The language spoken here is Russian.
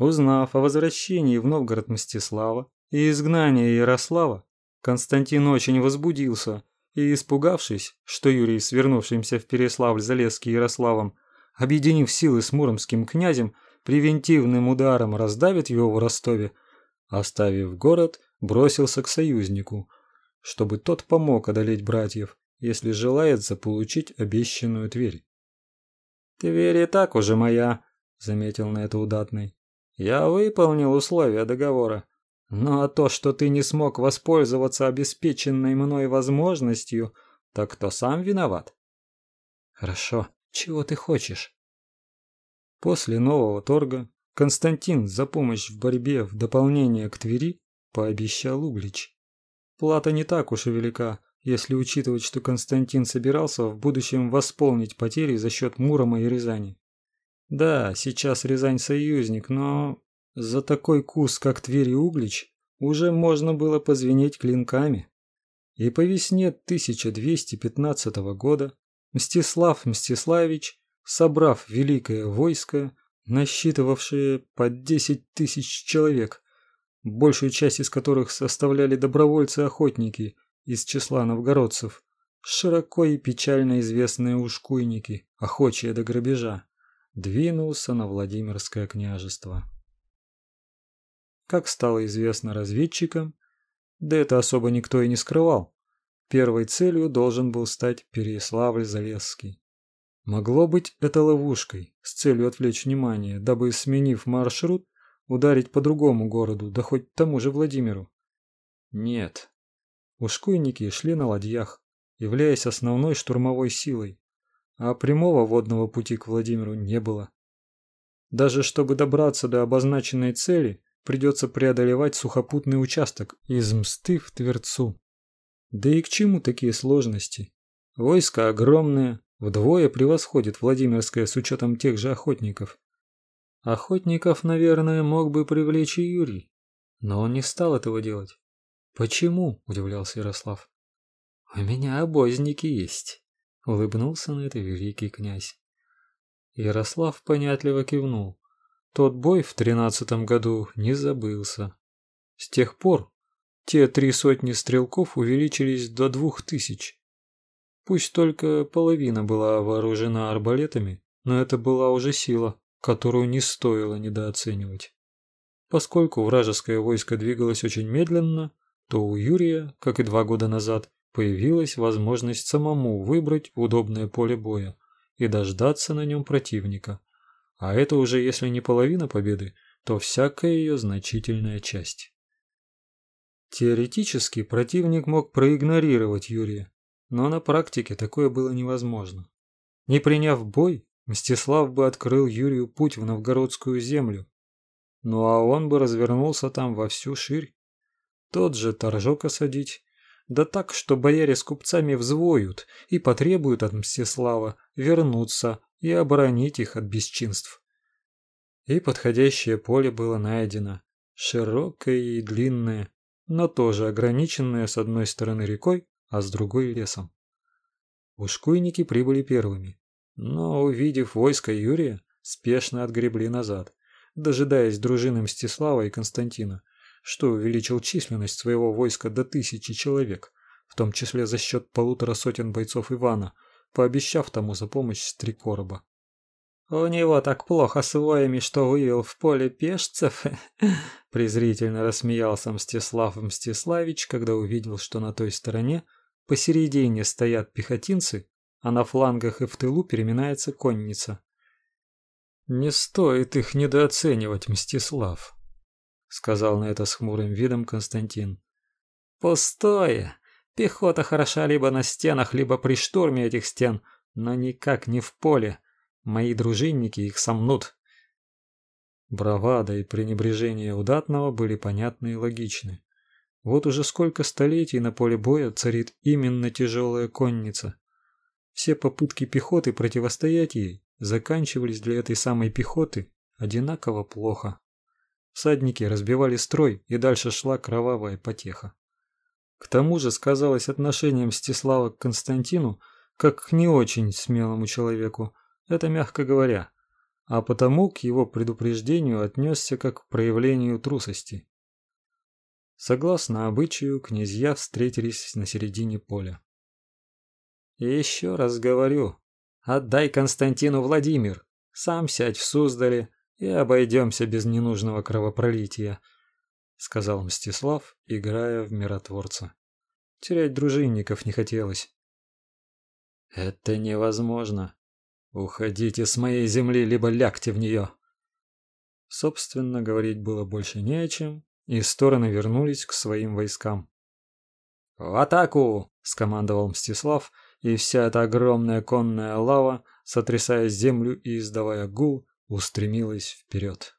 Узнав о возвращении в Новгород Мстислава и изгнании Ярослава, Константин очень возбудился и, испугавшись, что Юрий, свернувшимся в Переславль-Залесский Ярославом, объединив силы с муромским князем, превентивным ударом раздавит его в Ростове, оставив город, бросился к союзнику, чтобы тот помог одолеть братьев, если желает заполучить обещанную Тверь. «Тверь и так уже моя», — заметил на это удатный. «Я выполнил условия договора. Ну а то, что ты не смог воспользоваться обеспеченной мной возможностью, так кто сам виноват?» «Хорошо. Чего ты хочешь?» После нового торга Константин за помощь в борьбе в дополнение к Твери пообещал Углич. Плата не так уж и велика, если учитывать, что Константин собирался в будущем восполнить потери за счет Мурома и Рязани. Да, сейчас Рязань союзник, но за такой кус, как Тверь и Углич, уже можно было позвенеть клинками. И по весне 1215 года Мстислав Мстиславич, собрав великое войско, насчитывавшее под 10 тысяч человек, большую часть из которых составляли добровольцы-охотники из числа новгородцев, широко и печально известные ушкуйники, охочие до грабежа, двинулся на Владимирское княжество. Как стало известно разведчикам, да это особо никто и не скрывал, первой целью должен был стать Переславль-Залесский. Могло быть это ловушкой с целью отвлечь внимание, дабы, сменив маршрут, ударить по другому городу, да хоть тому же Владимиру. Нет, Ушкуйники шли на ладьях, являясь основной штурмовой силой, а прямого водного пути к Владимиру не было. Даже чтобы добраться до обозначенной цели, придется преодолевать сухопутный участок из Мсты в Тверцу. Да и к чему такие сложности? Войско огромное, вдвое превосходит Владимирское с учетом тех же охотников. Охотников, наверное, мог бы привлечь и Юрий, но он не стал этого делать. Почему? удивлялся Ярослав. У меня обозники есть, улыбнулся на это великий князь. Ярослав понятливо кивнул. Тот бой в тринадцатом году не забылся. С тех пор те три сотни стрелков увеличились до двух тысяч. Пусть только половина была вооружена арбалетами, но это была уже сила, которую не стоило недооценивать. Поскольку вражеское войско двигалось очень медленно, то у Юрия, как и два года назад, появилась возможность самому выбрать удобное поле боя и дождаться на нем противника. А это уже если не половина победы, то всякая ее значительная часть. Теоретически противник мог проигнорировать Юрия, но на практике такое было невозможно. Не приняв бой, Мстислав бы открыл Юрию путь в новгородскую землю, ну а он бы развернулся там во всю ширь тот же торжок осадить, да так, что бояре с купцами взвоют и потребуют от Мстислава вернуться и оборонить их от бесчинств. И подходящее поле было найдено, широкое и длинное, но тоже ограниченное с одной стороны рекой, а с другой лесом. Ушкуйники прибыли первыми, но, увидев войско Юрия, спешно отгребли назад, дожидаясь дружины Мстислава и Константина, что увеличил численность своего войска до тысячи человек, в том числе за счет полутора сотен бойцов Ивана, пообещав тому за помощь три короба. «У него так плохо с воями, что вывел в поле пешцев?» презрительно рассмеялся Мстислав Мстиславич, когда увидел, что на той стороне посередине стоят пехотинцы, а на флангах и в тылу переминается конница. «Не стоит их недооценивать, Мстислав», сказал на это с хмурым видом Константин. Пустое. Пехота хороша либо на стенах, либо при штурме этих стен, но никак не в поле. Мои дружинники их сомнут. Бравада и пренебрежение удатного были понятны и логичны. Вот уже сколько столетий на поле боя царит именно тяжелая конница. Все попытки пехоты противостоять ей заканчивались для этой самой пехоты одинаково плохо. Всадники разбивали строй, и дальше шла кровавая потеха. К тому же сказалось отношение Мстислава к Константину как к не очень смелому человеку, это мягко говоря. а потому к его предупреждению отнесся как к проявлению трусости. Согласно обычаю, князья встретились на середине поля. И еще раз говорю, отдай Константину Владимир, сам сядь в Суздале и обойдемся без ненужного кровопролития, сказал Мстислав, играя в миротворца. Терять дружинников не хотелось. Это невозможно. Уходите с моей земли, либо лягте в нее. Собственно, говорить было больше не о чем, и стороны вернулись к своим войскам. «В атаку!» — скомандовал Мстислав, и вся эта огромная конная лава, сотрясая землю и издавая гул, устремилась вперед.